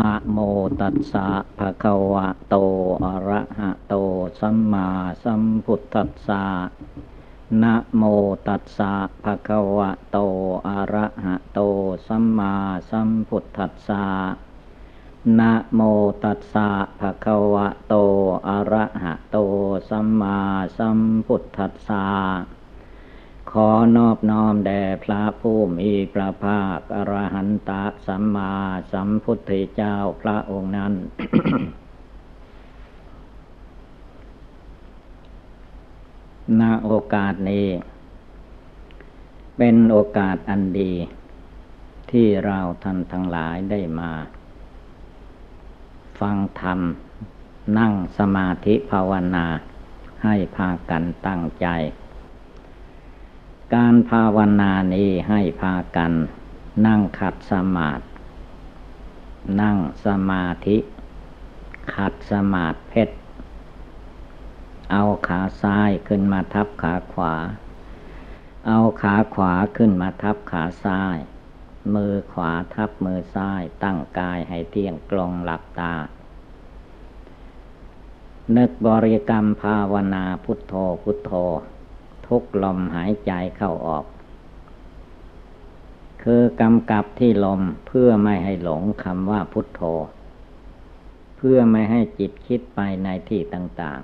นะโมตัสสะภะคะวะโต อะระหะโต สัมมาสัมพุทธัสสะนะโมตัสสะภะคะวะโต อะระหะโต สัมมาสัมพุทธัสสะนะโมตัสสะภะคะวะโต อะระหะโต สัมมาสัมพุทธัสสะ ขอนอบน้อมแด่พระผู้มีพระภาคอรหันตสัมมาสัมพุทธเจ้าพระองค์นั้น ณ โอกาสนี้ เป็นโอกาสอันดี ที่เราท่านทั้งหลายได้มา ฟังธรรม นั่งสมาธิภาวนา ให้พากันตั้งใจ การภาวนานี้ให้พากัน นั่งขัดสมาธินั่งสมาธิ ขัดสมาธิเพชรเอาขาซ้ายขึ้นมาทับขาขวา เอาขาขวาขึ้นมาทับขาซ้าย มือขวาทับมือซ้าย ตั้งกายให้เที่ยงกลงหลับตา นึกบริกรรมภาวนาพุทโธพุทโธ ทุกลมหายใจเข้าออก คือกำกับที่ลมเพื่อไม่ให้หลงคำว่าพุทโธ เพื่อไม่ให้จิตคิดไปในที่ต่าง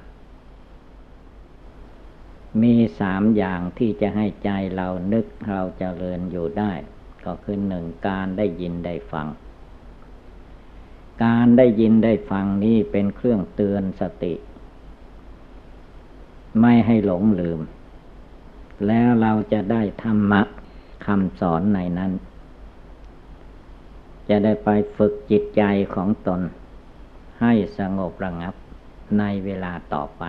ๆ มีสามอย่างที่จะให้ใจเรานึกเราจเจริญอยู่ได้ ก็คือหนึ่งการได้ยินได้ฟัง การได้ยินได้ฟังนี้เป็นเครื่องเตือนสติไม่ให้หลงลืม แล้วเราจะได้ธรรมะคำสอนในนั้น จะได้ไปฝึกจิตใจของตน ให้สงบระงับในเวลาต่อไป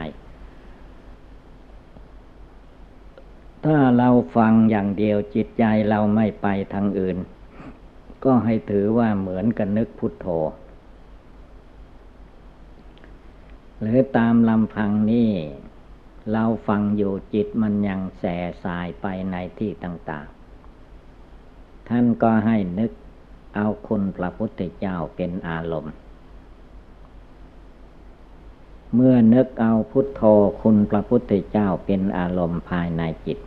ถ้าเราฟังอย่างเดียวจิตใจเราไม่ไปทางอื่น ก็ให้ถือว่าเหมือนกับนึกพุทโธ หรือตามลำพังนี่ เราฟังอยู่จิตมันยังแส่สายไปในที่ต่างๆ ท่านก็ให้นึกเอาคุณพระพุทธเจ้าเป็นอารมณ์ เมื่อนึกเอาพุทโธคุณพระพุทธเจ้าเป็นอารมณ์ภายในจิต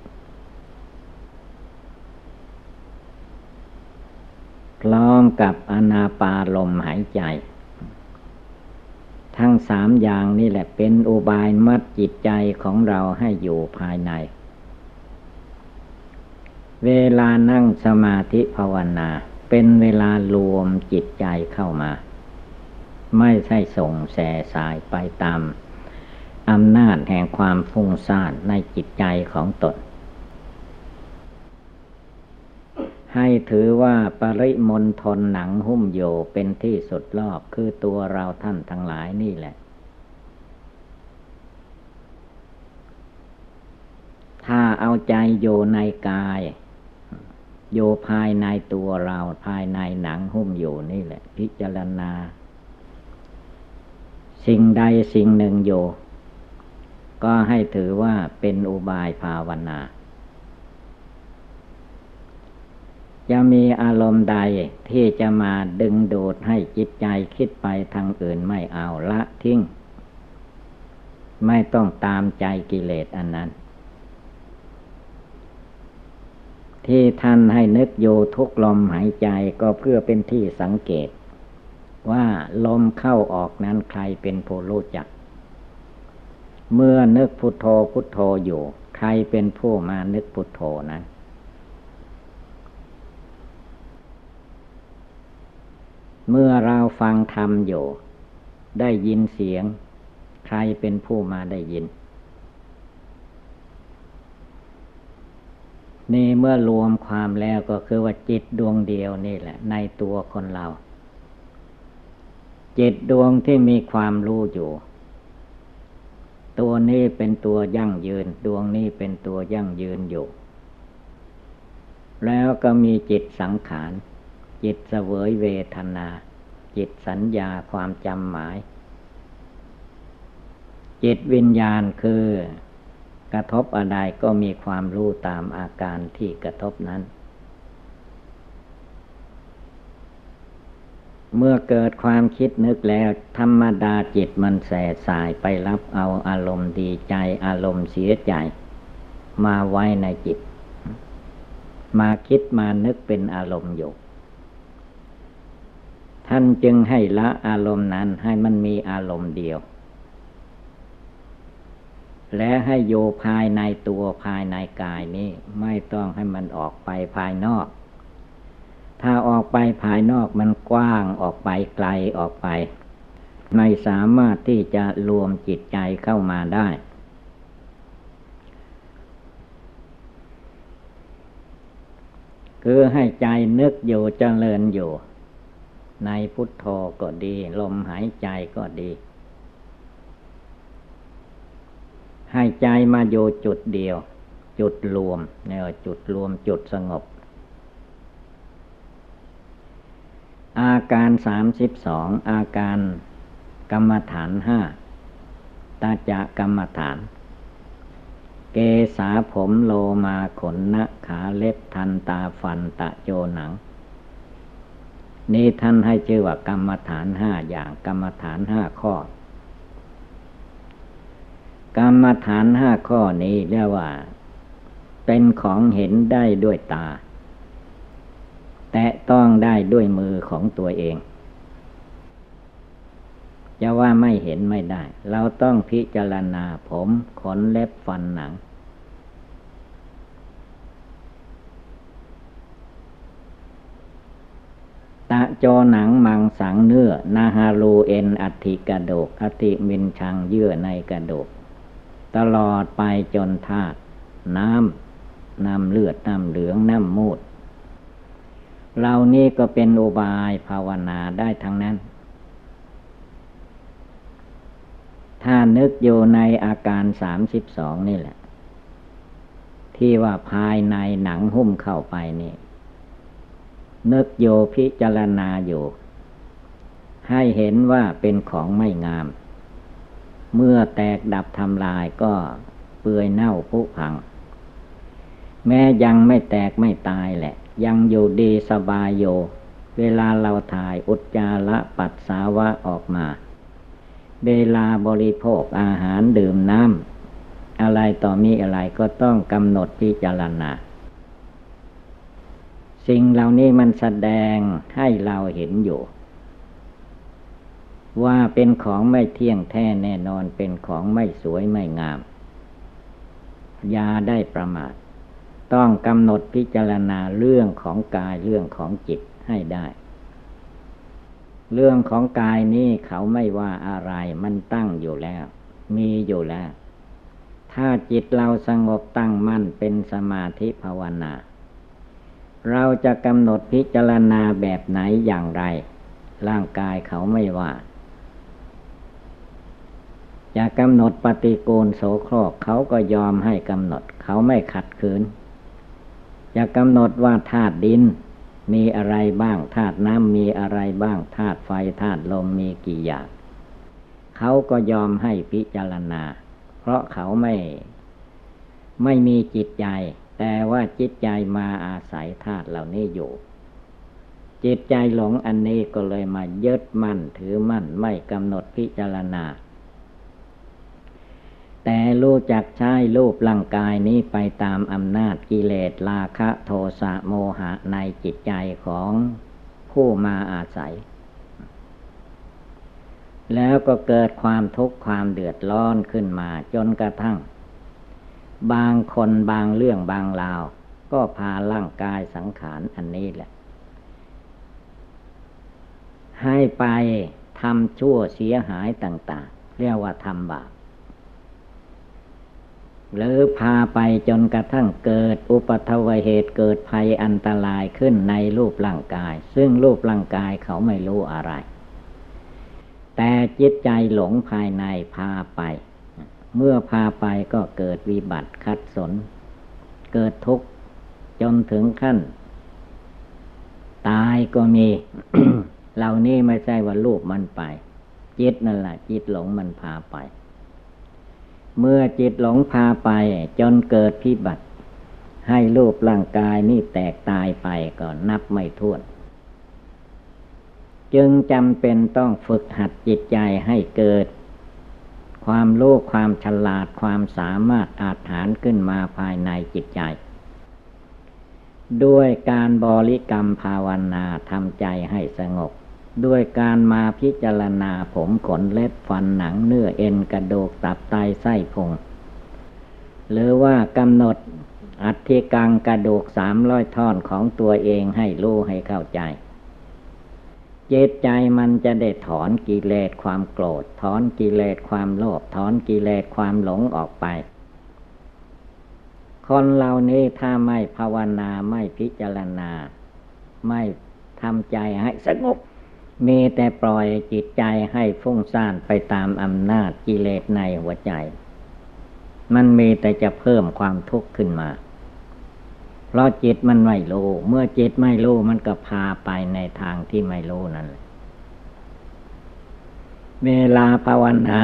พร้อมกับอนาปาลมหายใจ ทั้งสามอย่างนี่แหละเป็นอุบายมัดจิตใจของเราให้อยู่ภายใน เวลานั่งสมาธิภาวนา เป็นเวลารวมจิตใจเข้ามา ไม่ใช่ส่งแสสายไปตามอำนาจแห่งความฟุ้งซ่านในจิตใจของตน ให้ถือว่าปริมณฑลหนังหุ้มโยเป็นที่สุดรอบคือตัวเราท่านทั้งหลายนี่แหละ ถ้าเอาใจโยในกาย โยภายในตัวเราภายในหนังหุ้มอยู่นี่แหละ พิจารณา สิ่งใดสิ่งหนึ่งโย ก็ให้ถือว่าเป็นอุบายภาวนา จะมีอารมณ์ใดที่จะมาดึงดูดให้จิตใจคิดไปทางอื่นไม่เอาละทิ้ง ไม่ต้องตามใจกิเลสอันนั้น ที่ท่านให้นึกโยทุกลมหายใจก็เพื่อเป็นที่สังเกต ว่าลมเข้าออกนั้นใครเป็นผู้รู้จัก เมื่อนึกพุทโธพุทโธอยู่ ใครเป็นผู้มานึกพุทโธนั้น เมื่อเราฟังธรรมอยู่ ได้ยินเสียง ใครเป็นผู้มาได้ยิน นี่เมื่อรวมความแล้วก็คือว่าจิตดวงเดียวนี่แหละ ในตัวคนเรา จิตดวงที่มีความรู้อยู่ ตัวนี้เป็นตัวยั่งยืน ดวงนี้เป็นตัวยั่งยืนอยู่ แล้วก็มีจิตสังขาร จิตเสวยเวทนา จิตสัญญาความจำหมาย จิตวิญญาณคือกระทบอะไรก็มีความรู้ตามอาการที่กระทบนั้น เมื่อเกิดความคิดนึกแล้วธรรมดาจิตมันแสสายไปรับเอาอารมณ์ดีใจอารมณ์เสียใจ มาไว้ในจิต มาคิดมานึกเป็นอารมณ์อยู่ ท่านจึงให้ละอารมณ์นั้นให้มันมีอารมณ์เดียว และให้โยภายในตัวภายในกายนี้ ไม่ต้องให้มันออกไปภายนอก ถ้าออกไปภายนอกมันกว้างออกไปไกลออกไป ไม่สามารถที่จะรวมจิตใจเข้ามาได้คือให้ใจนึกอยู่เจริญอยู่ ในพุทโธก็ดี ลมหายใจก็ดี ให้ใจมาอยู่จุดเดียว จุดรวมเนี่ยจุดรวมจุดสงบ อาการสามสิบสองอาการกรรมฐานห้าตาจะกรรมฐาน เกษาผมโลมาขนนะขาเล็บทันตาฟันตะโจหนัง นี้ท่านให้ชื่อว่ากรรมฐานห้าอย่างกรรมฐานห้าข้อ กรรมฐานห้าข้อนี้เรียกว่า เป็นของเห็นได้ด้วยตา แต่ต้องได้ด้วยมือของตัวเองจะว่าไม่เห็นไม่ได้ เราต้องพิจารณาผมขนเล็บฟันหนัง ตะโจหนังมังสังเนื้อ นาฮารูเอ็นอัติกระโดกอติมินชังเยื่อในกระโดก ตลอดไปจนธาตุน้ำน้ำเลือดน้ำเหลืองน้ำมูดเหล่านี้ก็เป็นอุบายภาวนาได้ทั้งนั้น ถ้านึกอยู่ในอาการสามสิบสองนี่แหละ ที่ว่าภายในหนังหุ้มเข้าไปนี่ นึกโยพิจารณาอยู่ ให้เห็นว่าเป็นของไม่งาม เมื่อแตกดับทำลายก็เปื่อยเน่าผุพัง แม้ยังไม่แตกไม่ตายแหละ ยังอยู่ดีสบายโยเวลาเราถ่ายอุจจาระปัสสาวะออกมา เวลาบริโภคอาหารดื่มน้ำอะไรต่อมีอะไรก็ต้องกำหนดพิจารณา สิ่งเหล่านี้มันแสดงให้เราเห็นอยู่ ว่าเป็นของไม่เที่ยงแท้แน่นอนเป็นของไม่สวยไม่งามยาได้ประมาท ต้องกำหนดพิจารณาเรื่องของกายเรื่องของจิตให้ได้ เรื่องของกายนี้เขาไม่ว่าอะไรมันตั้งอยู่แล้ว มีอยู่แล้ว ถ้าจิตเราสงบตั้งมั่นเป็นสมาธิภาวนา เราจะกำหนดพิจารณาแบบไหนอย่างไร ร่างกายเขาไม่ว่าจะกำหนดปฏิกูลโสโครกเขาก็ยอมให้กำหนด เขาไม่ขัดขืนจะกำหนดว่าธาตุดิน มีอะไรบ้างธาตุน้ำมีอะไรบ้างธาตุไฟธาตุลมมีกี่อย่างเขาก็ยอมให้พิจารณา เพราะเขาไม่ ไม่มีจิตใจ แต่ว่าจิตใจมาอาศัยธาตุเหล่านี้อยู่ จิตใจหลงอันนี้ก็เลยมายึดมั่นถือมั่นไม่กำหนดพิจารณา แต่รู้จักใช้รูปร่างกายนี้ไปตามอำนาจกิเลสราคะโทสะโมหะในจิตใจของผู้มาอาศัย แล้วก็เกิดความทุกข์ความเดือดร้อนขึ้นมาจนกระทั่ง บางคนบางเรื่องบางราว ก็พาร่างกายสังขารอันนี้แหละ ให้ไปทำชั่วเสียหายต่าง ๆ เรียกว่าทำบาปหรือพาไปจนกระทั่งเกิดอุปทวเหตุเกิดภัยอันตรายขึ้นในรูปร่างกาย ซึ่งรูปร่างกายเขาไม่รู้อะไร แต่จิตใจหลงภายในพาไป เมื่อพาไปก็เกิดวิบัติคัดสน เกิดทุกข์จนถึงขั้น ตายก็มี เหล่านี้ไม่ใช่ว่าลูกมันไป จิตนั่นแหละจิตหลงมันพาไป เมื่อจิตหลงพาไปจนเกิดพิบัติ ให้รูปร่างกายนี่แตกตายไปก็นับไม่ถ้วน จึงจำเป็นต้องฝึกหัดจิตใจให้เกิด ความรู้ความฉลาดความสามารถอาถานขึ้นมาภายในจิตใจ ด้วยการบริกรรมภาวนาทำใจให้สงบ ด้วยการมาพิจารณาผมขนเล็บฟันหนังเนื้อเอ็นกระดูกตับไตไส้พุงหรือว่ากำหนดอัฐิกังกระดูกสามร้อยท่อนของตัวเองให้รู้ให้เข้าใจ จิตใจมันจะได้ถอนกิเลสความโกรธ ถอนกิเลสความโลภถอนกิเลสความหลงออกไป คนเหล่านี้ถ้าไม่ภาวนาไม่พิจารณา ไม่ทำใจให้สงบมีแต่ปล่อยจิตใจให้ฟุ้งซ่านไปตามอำนาจกิเลสในหัวใจ มันมีแต่จะเพิ่มความทุกข์ขึ้นมา เพราะจิตมันไม่รู้เมื่อจิตไม่รู้มันก็พาไปในทางที่ไม่รู้นั่นแหละเวลาภาวนา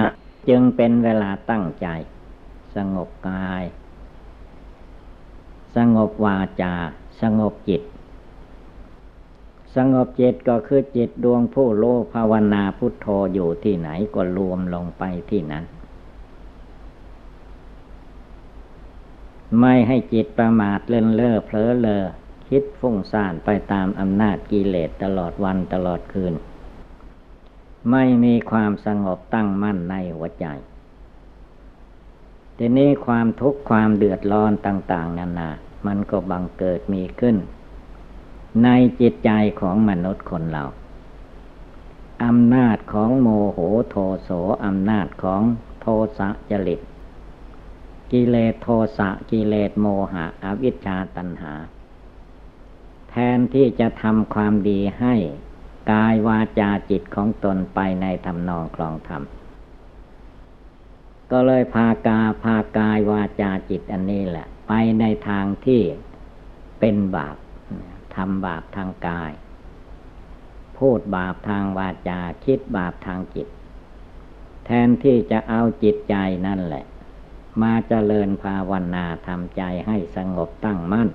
จึงเป็นเวลาตั้งใจ สงบกาย สงบวาจา สงบจิต สงบจิตก็คือจิตดวงผู้โลภาวนาพุทโธอยู่ที่ไหนก็รวมลงไปที่นั้น ไม่ให้จิตประมาทเล่นเล่อเผลอเลอคิดฟุ้งซ่านไปตามอำนาจกิเลสตลอดวันตลอดคืน ไม่มีความสงบตั้งมั่นในหัวใจทีนี้ความทุกข์ความเดือดร้อนต่าง ๆ นานา มันก็บังเกิดมีขึ้น ในจิตใจของมนุษย์คนเราอำนาจของโมโหโทโสอำนาจของโทสะจริต กิเลสโทสะกิเลสโมหะ อวิชชาตัณหา แทนที่จะทำความดีให้กายวาจาจิตของตนไปในทำนองคลองธรรม ก็เลยพากาพากายวาจาจิตอันนี้แหละ ไปในทางที่เป็นบาปทำบาปทางกาย พูดบาปทางวาจาคิดบาปทางจิต แทนที่จะเอาจิตใจนั่นแหละ มาเจริญภาวนาทำใจให้สงบตั้งมั่น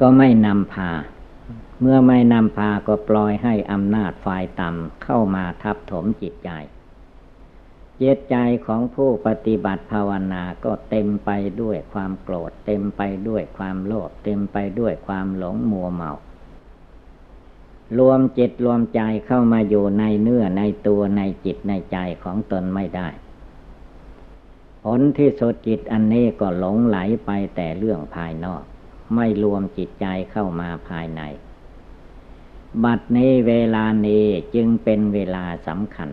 ก็ไม่นำพา เมื่อไม่นำพาก็ปล่อยให้อำนาจฝ่ายต่ำเข้ามาทับถมจิตใจเจตใจของผู้ปฏิบัติภาวนาก็เต็มไปด้วยความโกรธ เต็มไปด้วยความโลภเต็มไปด้วยความหลงมัวเมารวมจิตรวมใจเข้ามาอยู่ในเนื้อในตัวในจิตในใจของตนไม่ได้ ผลที่สุดจิตอันนี้ก็หลงไหลไปแต่เรื่องภายนอก ไม่รวมจิตใจเข้ามาภายใน บัดนี้เวลานี้จึงเป็นเวลาสำคัญ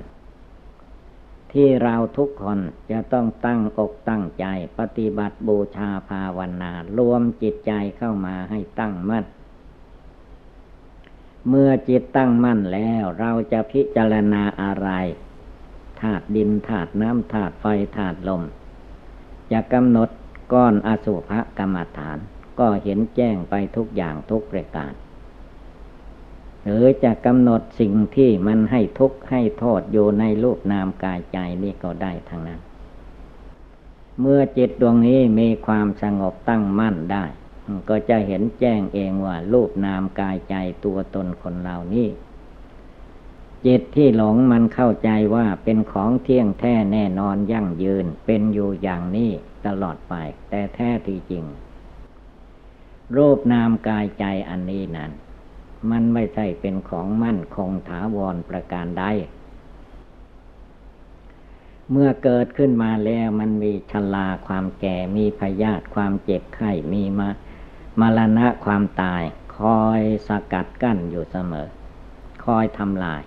ที่เราทุกคนจะต้องตั้งอกตั้งใจปฏิบัติบูชาภาวนา รวมจิตใจเข้ามาให้ตั้งมั่นเมื่อจิตตั้งมั่นแล้วเราจะพิจารณาอะไรธาตุดินธาตุน้ำธาตุไฟธาตุลม จะกำหนดก้อนอสุภกรรมฐาน ก็เห็นแจ้งไปทุกอย่างทุกประการ หรือจะกำหนดสิ่งที่มันให้ทุกข์ให้โทษอยู่ในรูปนามกายใจนี่ก็ได้ทั้งนั้น เมื่อจิตดวงนี้มีความสงบตั้งมั่นได้ ก็จะเห็นแจ้งเองว่ารูปนามกายใจตัวตนคนเหล่านี้ จิตที่หลงมันเข้าใจว่าเป็นของเที่ยงแท้แน่นอนยั่งยืน เป็นอยู่อย่างนี้ตลอดไป แต่แท้ที่จริง รูปนามกายใจอันนี้นั้น มันไม่ใช่เป็นของมั่นคงถาวรประการใดเมื่อเกิดขึ้นมาแล้วมันมีชลาความแก่มีพยาธิความเจ็บไข้มีมามรณะความตาย คอยสกัดกั้นอยู่เสมอ คอยทำลาย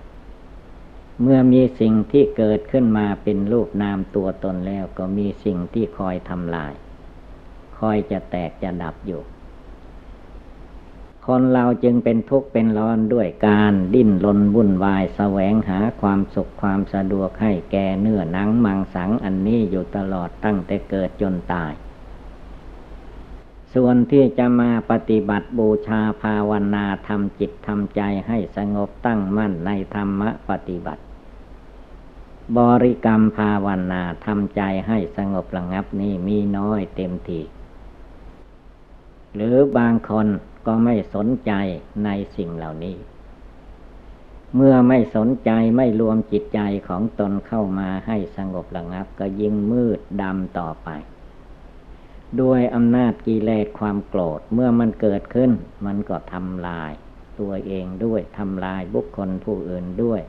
เมื่อมีสิ่งที่เกิดขึ้นมาเป็นรูปนามตัวตนแล้วก็มีสิ่งที่คอยทำลาย คอยจะแตกจะดับอยู่ คนเราจึงเป็นทุกข์เป็นร้อนด้วยการดิ้นรนวุ่นวายแสวงหาความสุขความสะดวกให้แก่เนื้อหนังมังสังอันนี้อยู่ตลอดตั้งแต่เกิดจนตาย ส่วนที่จะมาปฏิบัติบูชาภาวนาทำจิตทำใจให้สงบตั้งมั่นในธรรมะปฏิบัติ บริกรรมภาวนาทำใจให้สงบระงับนี่มีน้อยเต็มทีหรือบางคนก็ไม่สนใจในสิ่งเหล่านี้ เมื่อไม่สนใจไม่รวมจิตใจของตนเข้ามาให้สงบระงับ ก็ยิ่งมืดดำต่อไป ด้วยอำนาจกิเลสความโกรธเมื่อมันเกิดขึ้น มันก็ทำลาย ตัวเองด้วยทำลายบุคคลผู้อื่นด้วย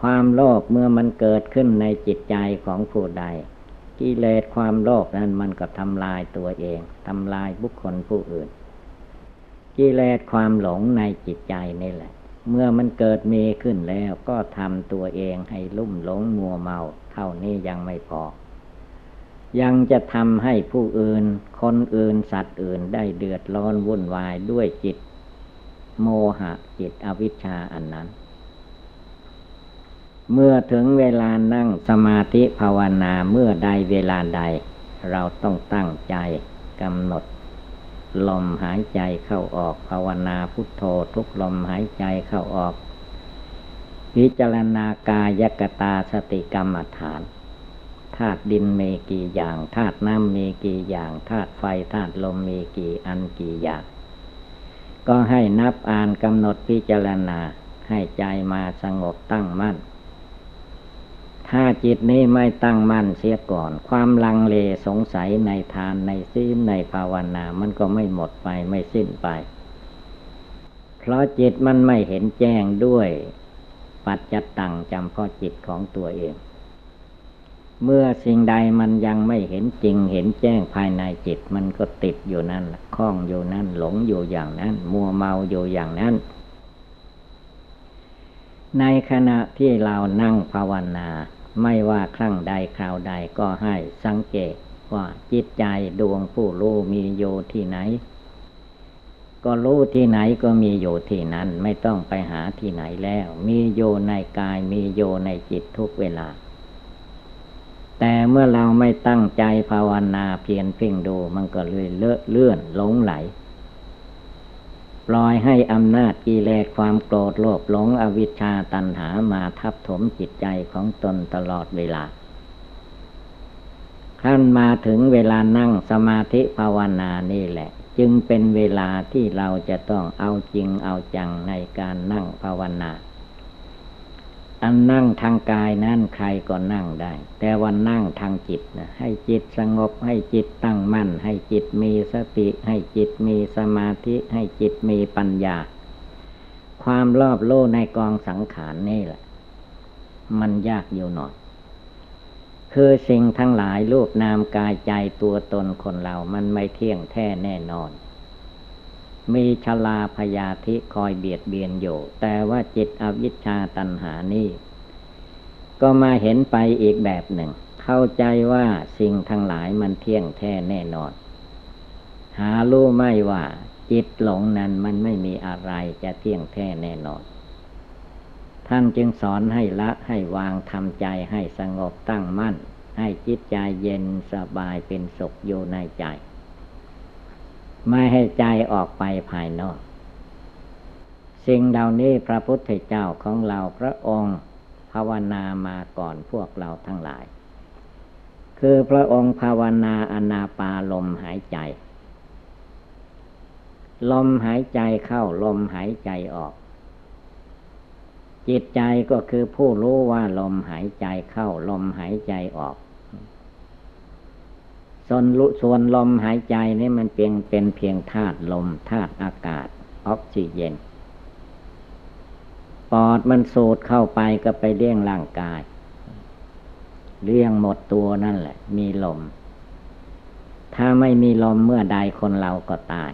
ความโลภเมื่อมันเกิดขึ้นในจิตใจของผู้ใด กิเลสความโลภนั้นมันก็ทำลายตัวเองทำลายบุคคลผู้อื่น กิเลสความหลงในจิตใจนี่แหละ เมื่อมันเกิดมีขึ้นแล้วก็ทำตัวเองให้ลุ่มหลงมัวเมา เท่านี้ยังไม่พอ ยังจะทำให้ผู้อื่น คนอื่นสัตว์อื่นได้เดือดร้อนวุ่นวายด้วยจิต โมหะจิตอวิชชาอันนั้น เมื่อถึงเวลานั่งสมาธิภาวนาเมื่อใดเวลาใด เราต้องตั้งใจกำหนด ลมหายใจเข้าออกภาวนาพุทโธทุกลมหายใจเข้าออกวิจารณากายกตาสติกรรมฐานธาตุดินมีกี่อย่างธาตุน้ำมีกี่อย่างธาตุไฟธาตุลมมีกี่อันกี่อย่าง ก็ให้นับอ่านกำหนดพิจารณาให้ใจมาสงบตั้งมั่น ถ้าจิตนี้ไม่ตั้งมั่นเสียก่อน ความลังเลสงสัยในทานในศีลในภาวนา มันก็ไม่หมดไปไม่สิ้นไป เพราะจิตมันไม่เห็นแจ้งด้วย ปัจจตังจำพาะจิตของตัวเอง เมื่อสิ่งใดมันยังไม่เห็นจริงเห็นแจ้งภายในจิต มันก็ติดอยู่นั่นคล้องอยู่นั่นหลงอยู่อย่างนั้น มัวเมาอยู่อย่างนั้นในขณะที่เรานั่งภาวนา ไม่ว่าครั้งใดคราวใดก็ให้สังเกตว่าจิตใจดวงผู้รู้มีอยู่ที่ไหน ก็รู้ที่ไหนก็มีอยู่ที่นั้นไม่ต้องไปหาที่ไหนแล้ว มีโยในกายมีโยในจิตทุกเวลา แต่เมื่อเราไม่ตั้งใจภาวนาเพียรเพ่งดูมันก็เลยเลอะเลื่อนหลงไหล ปล่อยให้อำนาจกิเลสความโกรธโลภหลงอวิชชาตันหามาทับถมจิตใจของตนตลอดเวลาขั้นมาถึงเวลานั่งสมาธิภาวนานี่แหละ จึงเป็นเวลาที่เราจะต้องเอาจริงเอาจังในการนั่งภาวนา อันนั่งทางกายนั้นใครก็นั่งได้ แต่วันนั่งทางจิตนะให้จิตสงบให้จิตตั้งมั่น ให้จิตมีสติ ให้จิตมีสมาธิ ให้จิตมีปัญญา ความรอบโลในกองสังขารนี่แหละ มันยากอยู่หน่อยคือสิ่งทั้งหลายรูปนามกายใจตัวตนคนเรา มันไม่เที่ยงแท้แน่นอน มีชลาพยาธิคอยเบียดเบียนอยู่ แต่ว่าจิตอวิชชาตันหานี่ ก็มาเห็นไปอีกแบบหนึ่ง เข้าใจว่าสิ่งทั้งหลายมันเที่ยงแท้แน่นอน หารู้ไม่ว่า จิตหลงนั้นมันไม่มีอะไรจะเที่ยงแท้แน่นอน ท่านจึงสอนให้ละให้วางทำใจให้สงบตั้งมั่น ให้จิตใจเย็นสบายเป็นสุขอยู่ในใจ ไม่ให้ใจออกไปภายนอก สิ่งเหล่านี้พระพุทธเจ้าของเราพระองค์ภาวนามาก่อนพวกเราทั้งหลาย คือพระองค์ภาวนาอนาปาลมหายใจ ลมหายใจเข้าลมหายใจออก จิตใจก็คือผู้รู้ว่าลมหายใจเข้าลมหายใจออก ส่วนส่วนลมหายใจนี่มันเป็นเป็นเพียงธาตุลมธาตุอากาศออกซิเจนปอดมันสูดเข้าไปก็ไปเลี้ยงร่างกายเลี้ยงหมดตัวนั่นแหละ มีลม ถ้าไม่มีลมเมื่อใดคนเราก็ตาย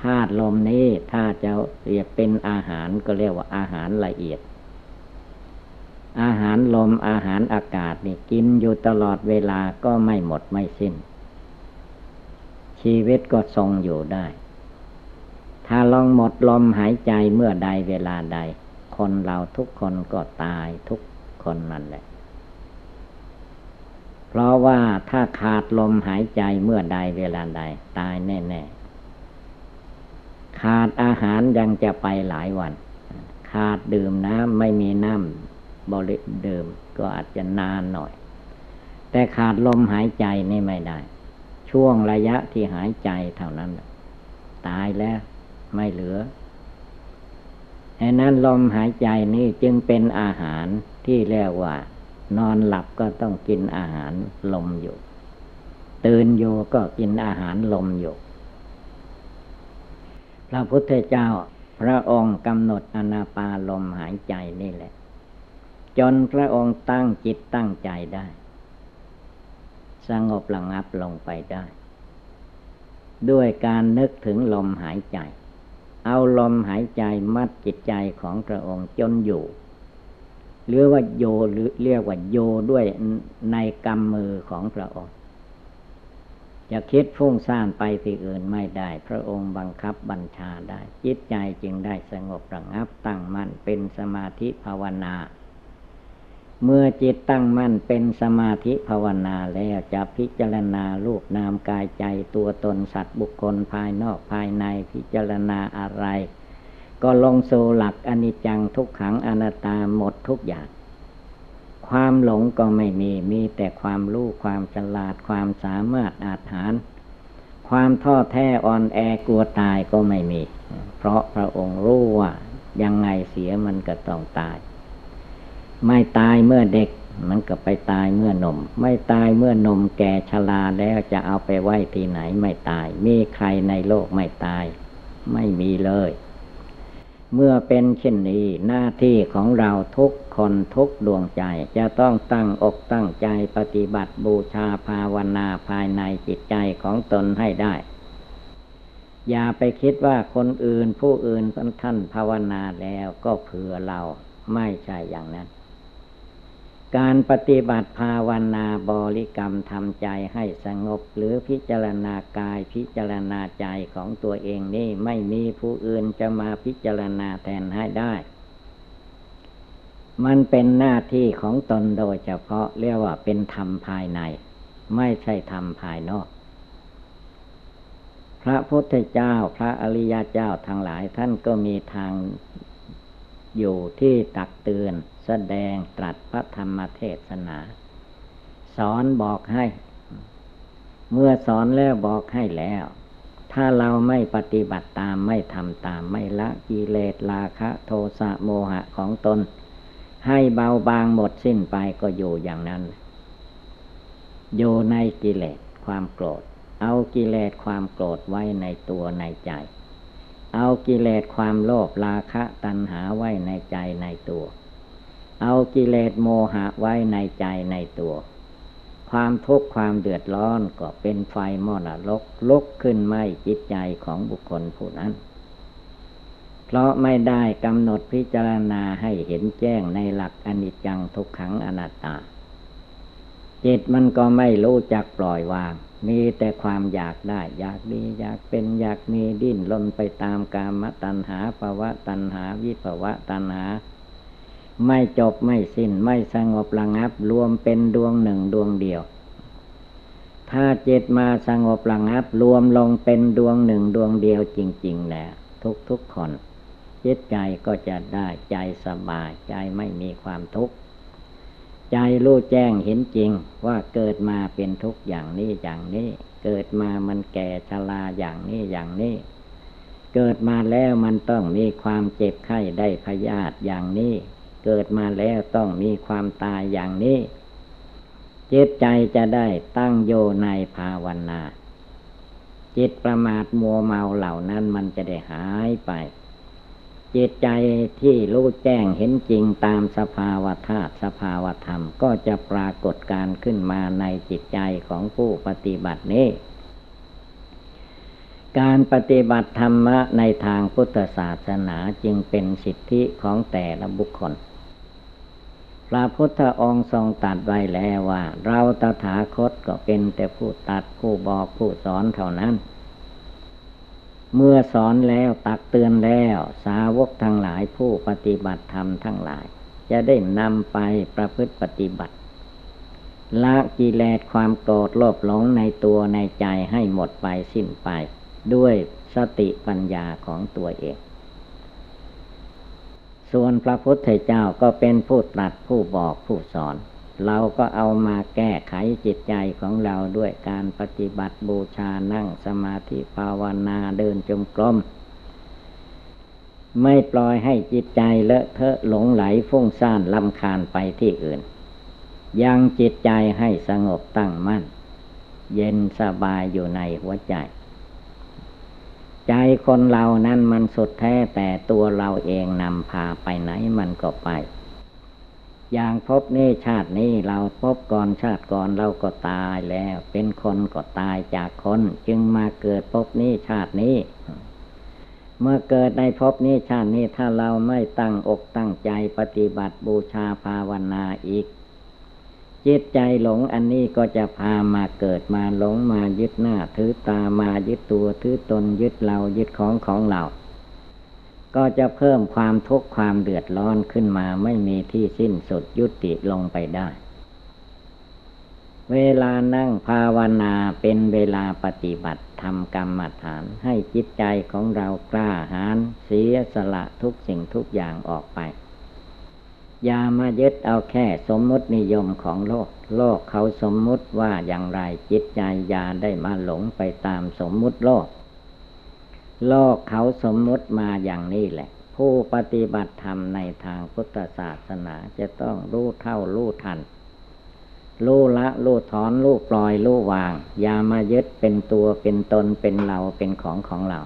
ธาตุลมนี้ถ้าจะเรียกเป็นอาหารก็เรียกว่าอาหารละเอียด อาหารลมอาหารอากาศนี่กินอยู่ตลอดเวลาก็ไม่หมดไม่สิ้น ชีวิตก็ทรงอยู่ได้ ถ้าลองหมดลมหายใจเมื่อใดเวลาใด คนเราทุกคนก็ตายทุกคนนั่นแหละ เพราะว่าถ้าขาดลมหายใจเมื่อใดเวลาใด ตายแน่ ๆ ขาดอาหารยังจะไปหลายวัน ขาดดื่มน้ำไม่มีน้ำ บริเดิมก็อาจจะนานหน่อย แต่ขาดลมหายใจนี่ไม่ได้ ช่วงระยะที่หายใจเท่านั้น ตายแล้วไม่เหลือดังนั้นลมหายใจนี่จึงเป็นอาหารที่เรียกว่า นอนหลับก็ต้องกินอาหารลมอยู่ ตื่นอยู่ก็กินอาหารลมอยู่ พระพุทธเจ้าพระองค์กำหนดอนาปาลมหายใจนี่แหละ จนพระองค์ตั้งจิตตั้งใจได้ สงบระงับลงไปได้ ด้วยการนึกถึงลมหายใจ เอาลมหายใจมัดจิตใจของพระองค์จนอยู่หรือว่าโยหรือเรียกว่าโยด้วยในกำมือของพระองค์จะคิดฟุ้งซ่านไปที่อื่นไม่ได้ พระองค์บังคับบัญชาได้ จิตใจจึงได้สงบระงับตั้งมั่นเป็นสมาธิภาวนา เมื่อจิตตั้งมั่นเป็นสมาธิภาวนาแล้วจะพิจารณาลูกนามกายใจตัวตนสัตว์บุคคลภายนอกภายในพิจารณาอะไร ก็ลงสู่หลักอนิจจังทุกขังอนัตตาหมดทุกอย่าง ความหลงก็ไม่มีมีแต่ความรู้ความฉลาดความสามารถอาถรรพ์ความท้อแท้อ่อนแอกลัวตายก็ไม่มี เพราะพระองค์รู้ว่ายังไงเสียมันก็ต้องตาย ไม่ตายเมื่อเด็ก มันก็ไปตายเมื่อนม ไม่ตายเมื่อนมแก่ชราแล้วจะเอาไปไว้ที่ไหนไม่ตาย มีใครในโลกไม่ตาย ไม่มีเลย เมื่อเป็นเช่นนี้หน้าที่ของเราทุกคนทุกดวงใจจะต้องตั้งอกตั้งใจปฏิบัติบูชาภาวนาภายในจิตใจของตนให้ได้อย่าไปคิดว่าคนอื่นผู้อื่นท่านภาวนาแล้วก็เผื่อเราไม่ใช่อย่างนั้น การปฏิบัติภาวนาบริกรรมทำใจให้สงบ หรือพิจารณากายพิจารณาใจของตัวเองนี่ไม่มีผู้อื่นจะมาพิจารณาแทนให้ได้ มันเป็นหน้าที่ของตนโดยเฉพาะเรียกว่าเป็นธรรมภายใน ไม่ใช่ธรรมภายนอก พระพุทธเจ้าพระอริยเจ้าทั้งหลายท่านก็มีทาง อยู่ที่ตักเตือนแสดงตรัสพระธรรมเทศนา สอนบอกให้ เมื่อสอนแล้วบอกให้แล้ว ถ้าเราไม่ปฏิบัติตามไม่ทำตามไม่ละกิเลสราคะ โทสะโมหะของตน ให้เบาบางหมดสิ้นไปก็อยู่อย่างนั้น อยู่ในกิเลสความโกรธ เอากิเลสความโกรธไว้ในตัวในใจ เอากิเลสความโลภราคะตัณหาไว้ในใจในตัว เอากิเลสโมหะไว้ในใจในตัว ความทุกข์ความเดือดร้อนก็เป็นไฟมอนะลกลุกขึ้นไหมจิตใจของบุคคลผู้นั้น เพราะไม่ได้กำหนดพิจารณาให้เห็นแจ้งในหลักอนิจจังทุกขังอนัตตา จิตมันก็ไม่รู้จักปล่อยวาง มีแต่ความอยากได้ อยากดีอยากเป็นอยากมีดิ้นลนไปตามกามตัณหาภาวะตัณหาวิภาวะตัณหา ไม่จบไม่สิ้นไม่สงบระงับ รวมเป็นดวงหนึ่งดวงเดียว ถ้าจิตมาสงบระงับ รวมลงเป็นดวงหนึ่งดวงเดียวจริงๆแหล้วทุกทุกคนจิตใจก็จะได้ใจสบายใจไม่มีความทุกข์ ใจรู้แจ้งเห็นจริงว่าเกิดมาเป็นทุกข์อย่างนี้อย่างนี้ เกิดมามันแก่ชราอย่างนี้อย่างนี้ เกิดมาแล้วมันต้องมีความเจ็บไข้ได้พยาธิอย่างนี้ เกิดมาแล้วต้องมีความตายอย่างนี้จิตใจจะได้ตั้งโยในภาวนาจิตประมาทมัวเมาเหล่านั้นมันจะได้หายไป จิตใจที่รู้แจ้งเห็นจริงตามสภาวธาตุสภาวธรรม ก็จะปรากฏการขึ้นมาในจิตใจของผู้ปฏิบัตินี้ การปฏิบัติธรรมะในทางพุทธศาสนาจึงเป็นสิทธิของแต่ละบุคคลพระพุทธองค์ทรงตัดไว้แล้วว่า เราตถาคตก็เป็นแต่ผู้ตัดผู้บอกผู้สอนเท่านั้น เมื่อสอนแล้วตักเตือนแล้ว สาวกทั้งหลายผู้ปฏิบัติธรรมทั้งหลาย จะได้นำไปประพฤติปฏิบัติละกิเลสความโกรธโลภหลงในตัวในใจให้หมดไปสิ้นไป ด้วยสติปัญญาของตัวเอง ส่วนพระพุทธเจ้าก็เป็นผู้ตรัสผู้บอกผู้สอน เราก็เอามาแก้ไขจิตใจของเราด้วยการปฏิบัติบูชานั่งสมาธิภาวนาเดินจมกรมไม่ปล่อยให้จิตใจเลอะเทอะหลงไหลฟุ้งซ่านลำคาญไปที่อื่น ยังจิตใจให้สงบตั้งมั่น เย็นสบายอยู่ในหัวใจ ใจคนเรานั้นมันสุดแท้แต่ตัวเราเองนำพาไปไหนมันก็ไป อย่างพบนี้ชาตินี้เราพบก่อนชาติก่อนเราก็ตายแล้ว เป็นคนก็ตายจากคน จึงมาเกิดพบนี้ชาตินี้ เมื่อเกิดในภพนี้ชาตินี้ถ้าเราไม่ตั้งอกตั้งใจปฏิบัติบูชาภาวนาอีก จิตใจหลงอันนี้ก็จะพามาเกิดมาหลงมายึดหน้าถือตามายึดตัวถือตนยึดเรายึดของของเรา ก็จะเพิ่มความทุกข์ความเดือดร้อนขึ้นมาไม่มีที่สิ้นสุดยุติลงไปได้ เวลานั่งภาวนาเป็นเวลาปฏิบัติทำกรรมฐานให้จิตใจของเรากล้าหาญเสียสละทุกสิ่งทุกอย่างออกไป อย่ามายึดเอาแค่สมมุตินิยมของโลก โลกเขาสมมุติว่าอย่างไรจิตใจอย่าได้มาหลงไปตามสมมุติโลก โลกเขาสมมติมาอย่างนี้แหละ ผู้ปฏิบัติธรรมในทางพุทธศาสนาจะต้องรู้เท่ารู้ทันรู้ละรู้ถอนรู้ปล่อยรู้วาง อย่ามายึดเป็นตัวเป็นตนเป็นเราเป็นของของเรา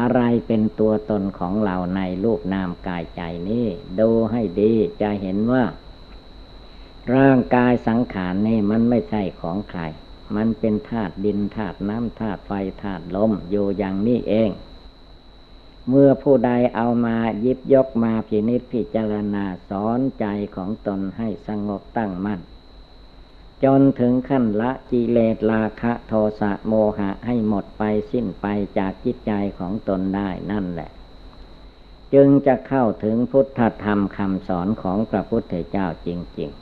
อะไรเป็นตัวตนของเราในรูปนามกายใจนี้ดูให้ดีจะเห็นว่า ร่างกายสังขารนี่มันไม่ใช่ของใคร มันเป็นธาตุดินธาตุน้ำธาตุไฟธาตุลมอยู่อย่างนี้เอง เมื่อผู้ใดเอามายิบยกมาพินิจพิจารณาสอนใจของตนให้สงบตั้งมั่นจนถึงขั้นละกิเลสราคะโทสะโมหะให้หมดไปสิ้นไปจากจิตใจของตนได้นั่นแหละ จึงจะเข้าถึงพุทธธรรมคำสอนของพระพุทธเจ้าจริง ๆ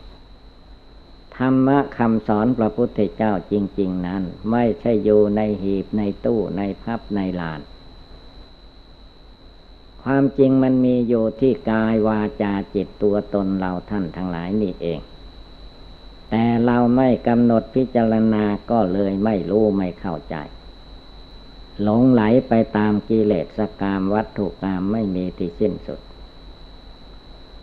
ธรรมะคำสอนพระพุทธเจ้าจริง ๆ นั้น ไม่ใช่อยู่ในหีบในตู้ในพับในลาน ความจริงมันมีอยู่ที่กายวาจาจิตตัวตนเราท่านทั้งหลายนี่เอง แต่เราไม่กำหนดพิจารณาก็เลยไม่รู้ไม่เข้าใจ หลงไหลไปตามกิเลสกามวัตถุกรรมไม่มีที่สิ้นสุด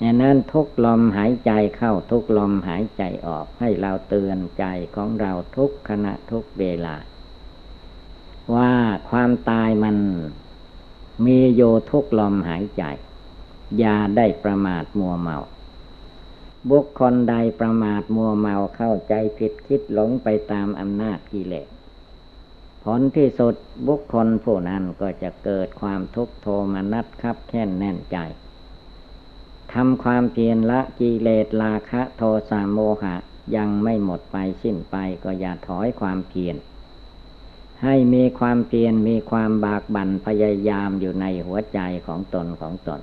ดังนั้นทุกลมหายใจเข้าทุกลมหายใจออกให้เราเตือนใจของเราทุกขณะทุกเวลา ว่าความตายมันมีโยทุกลมหายใจ อย่าได้ประมาทมัวเมา บุคคลใดประมาทมัวเมาเข้าใจผิดคิดหลงไปตามอำนาจกิเลสผลที่สุดบุคคลผู้นั้นก็จะเกิดความทุกโทมนัสคับแค้นแน่นใจ ทำความเพียรละกิเลสราคะโทสะโมหะ ยังไม่หมดไปสิ้นไปก็อย่าถอยความเพียรให้มีความเพียรมีความบากบั่นพยายามอยู่ในหัวใจของตนของตน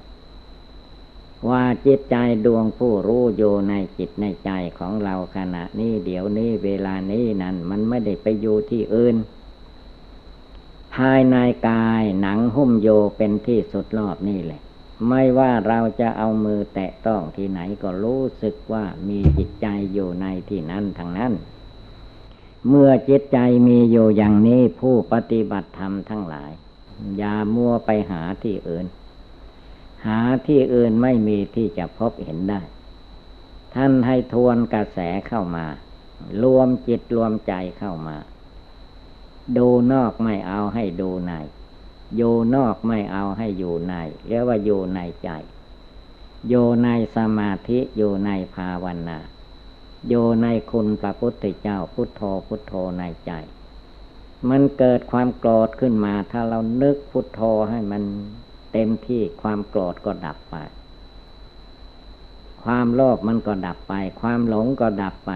ว่าจิตใจดวงผู้รู้อยู่ในจิตในใจของเราขณะนี้เดี๋ยวนี้เวลานี้นั้น มันไม่ได้ไปอยู่ที่อื่น ภายในกายหนังหุ้มโยเป็นที่สุดรอบนี่แหละ ไม่ว่าเราจะเอามือแตะต้องที่ไหนก็รู้สึกว่ามีจิตใจอยู่ในที่นั้นทางนั้น เมื่อจิตใจมีอยู่อย่างนี้ผู้ปฏิบัติธรรมทั้งหลาย อย่ามัวไปหาที่อื่น หาที่อื่นไม่มีที่จะพบเห็นได้ ท่านให้ทวนกระแสเข้ามา รวมจิตรวมใจเข้ามา ดูนอกไม่เอาให้ดูใน อยู่นอกไม่เอาให้อยู่ในเรียกว่าอยู่ในใจ อยู่ในสมาธิอยู่ในภาวนาอยู่ในคุณพระพุทธเจ้าพุทโธพุทโธในใจ มันเกิดความโกรธขึ้นมา ถ้าเรานึกพุทโธให้มันเต็มที่ความโกรธก็ดับไป ความโลภมันก็ดับไป ความหลงก็ดับไป